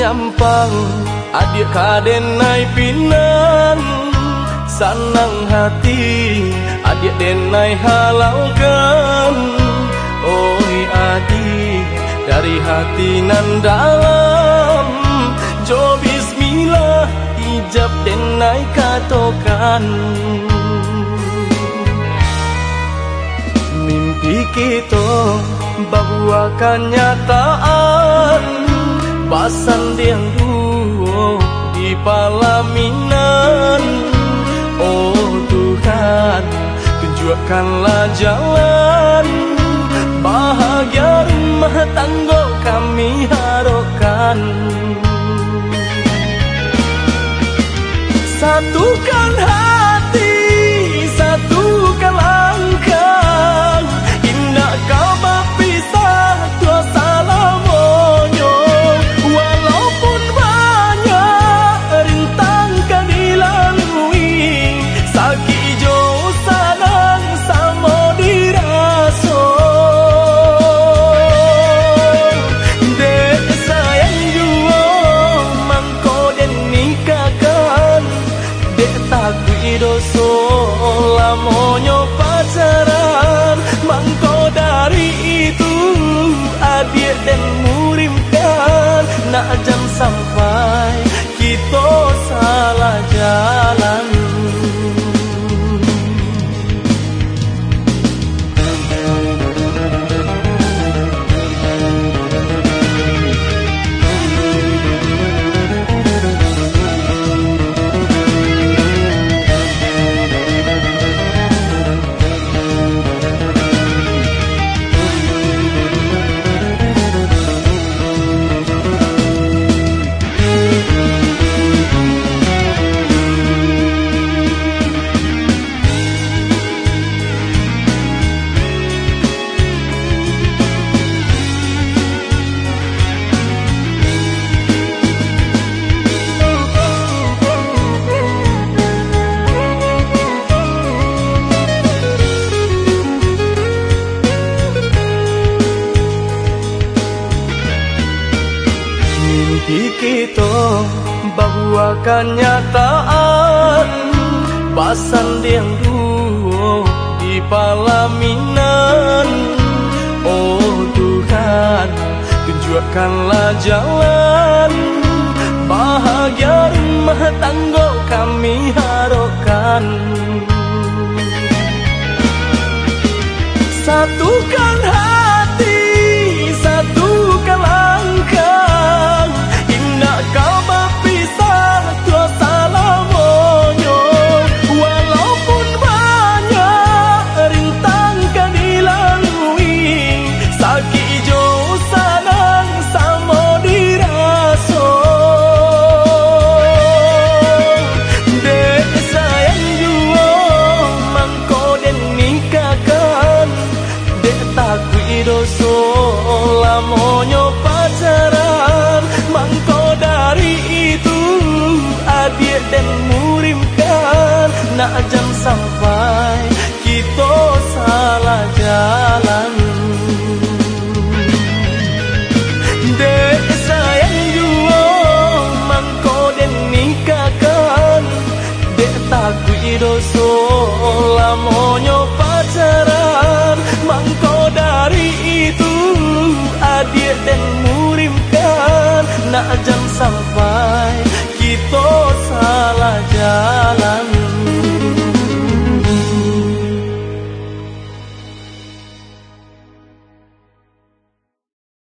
gampang Adik kaden naik pinan Sanang hati. Adik denai halaukan Oi adik Dari hati nan dalam. Jo bismillah Ijab denai katokan. Mimpi kita bahwa kenyataan Basan yang duo di palaminan Oh Tuhan tunjukkanlah jalan. Bahagia rumah tangga kami harapkan. Satukan hati, aku ido so lamonyo Kita bahwa kenyataan Basan yang duo di palaminan. Oh Tuhan tunjukkanlah jalan. Bahagia rumah tangga kami harapkan. Satukan hati, hari itu adik dan murimkan nak jam sampai